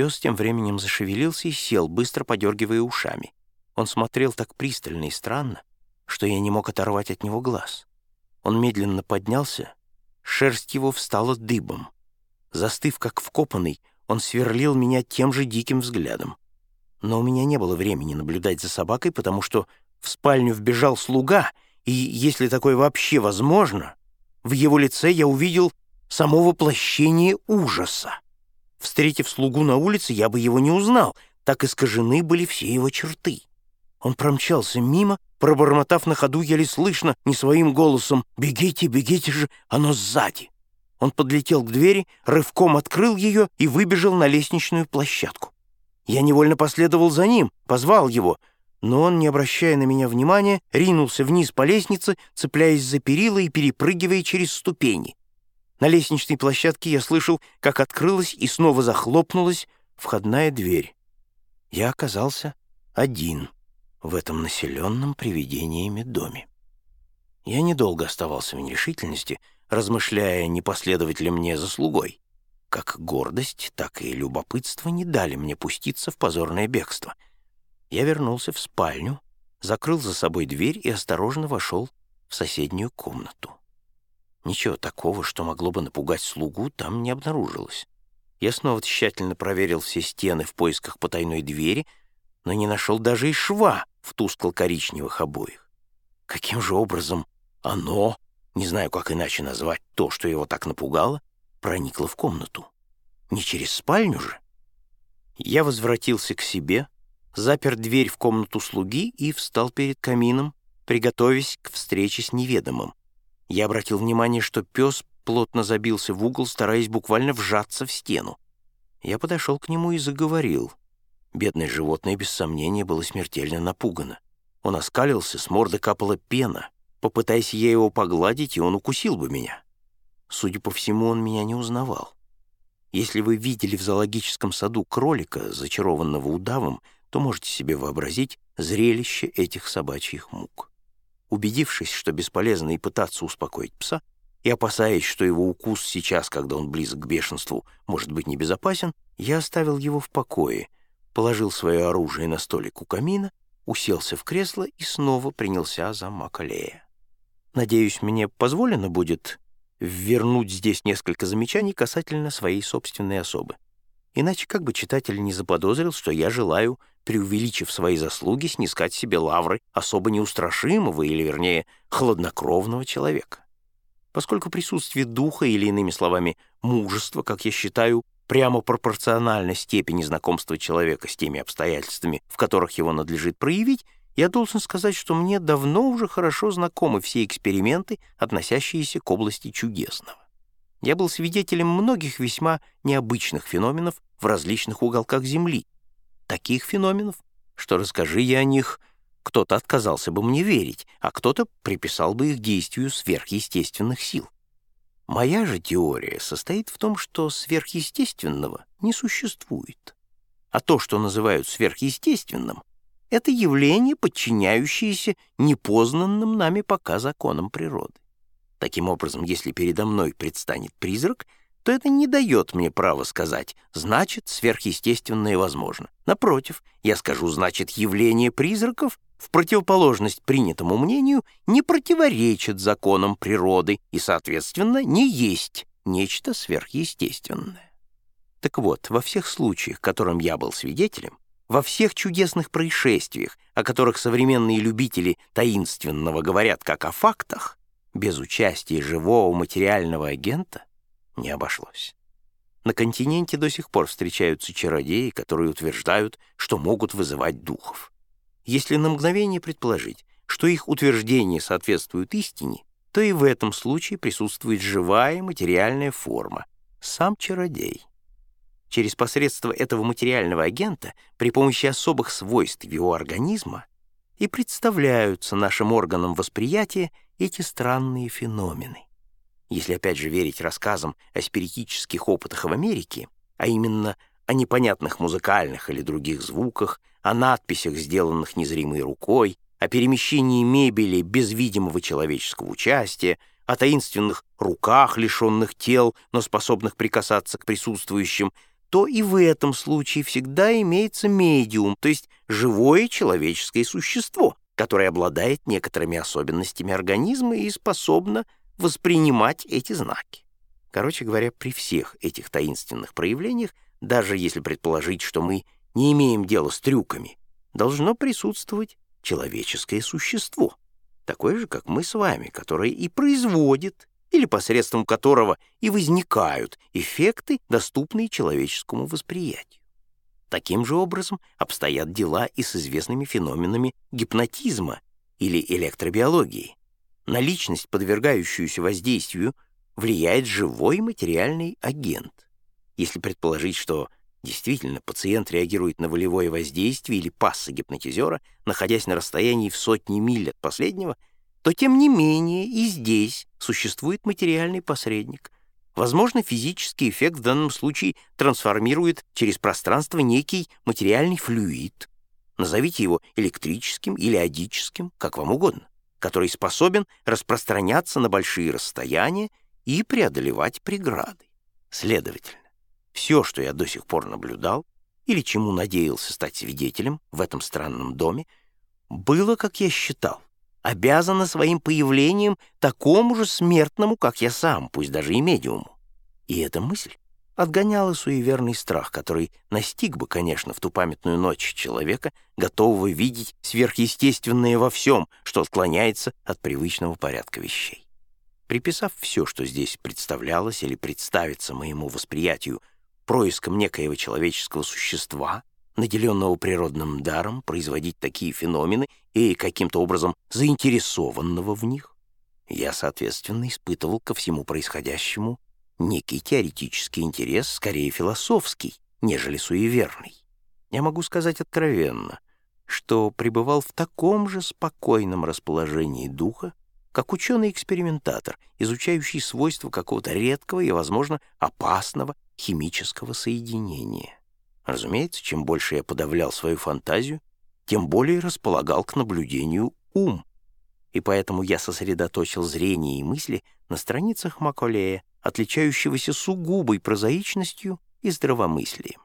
Пес тем временем зашевелился и сел, быстро подергивая ушами. Он смотрел так пристально и странно, что я не мог оторвать от него глаз. Он медленно поднялся, шерсть его встала дыбом. Застыв как вкопанный, он сверлил меня тем же диким взглядом. Но у меня не было времени наблюдать за собакой, потому что в спальню вбежал слуга, и, если такое вообще возможно, в его лице я увидел само воплощение ужаса. Встретив слугу на улице, я бы его не узнал, так искажены были все его черты. Он промчался мимо, пробормотав на ходу еле слышно, не своим голосом «Бегите, бегите же, оно сзади!» Он подлетел к двери, рывком открыл ее и выбежал на лестничную площадку. Я невольно последовал за ним, позвал его, но он, не обращая на меня внимания, ринулся вниз по лестнице, цепляясь за перила и перепрыгивая через ступени. На лестничной площадке я слышал, как открылась и снова захлопнулась входная дверь. Я оказался один в этом населенном привидениями доме. Я недолго оставался в нерешительности, размышляя, не последовать ли мне за слугой. Как гордость, так и любопытство не дали мне пуститься в позорное бегство — я вернулся в спальню, закрыл за собой дверь и осторожно вошел в соседнюю комнату. Ничего такого, что могло бы напугать слугу, там не обнаружилось. Я снова тщательно проверил все стены в поисках потайной двери, но не нашел даже и шва в тускло-коричневых обоях. Каким же образом оно, не знаю, как иначе назвать то, что его так напугало, проникло в комнату? Не через спальню же? Я возвратился к себе, запер дверь в комнату слуги и встал перед камином, приготовясь к встрече с неведомым. Я обратил внимание, что пес плотно забился в угол, стараясь буквально вжаться в стену. Я подошел к нему и заговорил. Бедное животное, без сомнения, было смертельно напугано. Он оскалился, с морды капала пена. Попытаясь я его погладить, и он укусил бы меня. Судя по всему, он меня не узнавал. Если вы видели в зоологическом саду кролика, зачарованного удавом, то можете себе вообразить зрелище этих собачьих мук. Убедившись, что бесполезно и пытаться успокоить пса, и опасаясь, что его укус сейчас, когда он близок к бешенству, может быть небезопасен, я оставил его в покое, положил свое оружие на столик у камина, уселся в кресло и снова принялся за Макалея. Надеюсь, мне позволено будет вернуть здесь несколько замечаний касательно своей собственной особы. Иначе как бы читатель не заподозрил, что я желаю преувеличив свои заслуги, снискать себе лавры особо неустрашимого или, вернее, хладнокровного человека. Поскольку присутствие духа или, иными словами, мужества, как я считаю, прямо пропорционально степени знакомства человека с теми обстоятельствами, в которых его надлежит проявить, я должен сказать, что мне давно уже хорошо знакомы все эксперименты, относящиеся к области чудесного. Я был свидетелем многих весьма необычных феноменов в различных уголках Земли, таких феноменов, что расскажи я о них, кто-то отказался бы мне верить, а кто-то приписал бы их действию сверхъестественных сил. Моя же теория состоит в том, что сверхъестественного не существует. А то, что называют сверхъестественным, это явление, подчиняющееся непознанным нами пока законам природы. Таким образом, если передо мной предстанет призрак — то это не дает мне права сказать «значит, сверхъестественное возможно». Напротив, я скажу «значит, явление призраков» в противоположность принятому мнению не противоречит законам природы и, соответственно, не есть нечто сверхъестественное. Так вот, во всех случаях, которым я был свидетелем, во всех чудесных происшествиях, о которых современные любители таинственного говорят как о фактах, без участия живого материального агента, не обошлось. На континенте до сих пор встречаются чародеи, которые утверждают, что могут вызывать духов. Если на мгновение предположить, что их утверждения соответствуют истине, то и в этом случае присутствует живая материальная форма — сам чародей. Через посредство этого материального агента при помощи особых свойств его организма и представляются нашим органам восприятия эти странные феномены. Если опять же верить рассказам о спиритических опытах в Америке, а именно о непонятных музыкальных или других звуках, о надписях, сделанных незримой рукой, о перемещении мебели без видимого человеческого участия, о таинственных руках, лишенных тел, но способных прикасаться к присутствующим, то и в этом случае всегда имеется медиум, то есть живое человеческое существо, которое обладает некоторыми особенностями организма и способно воспринимать эти знаки. Короче говоря, при всех этих таинственных проявлениях, даже если предположить, что мы не имеем дела с трюками, должно присутствовать человеческое существо, такое же, как мы с вами, которое и производит, или посредством которого и возникают эффекты, доступные человеческому восприятию. Таким же образом обстоят дела и с известными феноменами гипнотизма или электробиологии. На личность, подвергающуюся воздействию, влияет живой материальный агент. Если предположить, что действительно пациент реагирует на волевое воздействие или пассы гипнотизера, находясь на расстоянии в сотни миль от последнего, то тем не менее и здесь существует материальный посредник. Возможно, физический эффект в данном случае трансформирует через пространство некий материальный флюид. Назовите его электрическим или адическим, как вам угодно, который способен распространяться на большие расстояния и преодолевать преграды. Следовательно, все, что я до сих пор наблюдал, или чему надеялся стать свидетелем в этом странном доме, было, как я считал, обязано своим появлением такому же смертному, как я сам, пусть даже и медиуму. И эта мысль отгоняла суеверный страх, который настиг бы, конечно, в ту памятную ночь человека, готового видеть сверхъестественное во всем, что отклоняется от привычного порядка вещей. Приписав все, что здесь представлялось или представится моему восприятию происком некоего человеческого существа, наделенного природным даром производить такие феномены и каким-то образом заинтересованного в них, я, соответственно, испытывал ко всему происходящему некий теоретический интерес, скорее философский, нежели суеверный. Я могу сказать откровенно, что пребывал в таком же спокойном расположении духа, как ученый-экспериментатор, изучающий свойства какого-то редкого и, возможно, опасного химического соединения. Разумеется, чем больше я подавлял свою фантазию, тем более располагал к наблюдению ум, и поэтому я сосредоточил зрение и мысли на страницах Маколея, отличающегося сугубой прозаичностью и здравомыслием.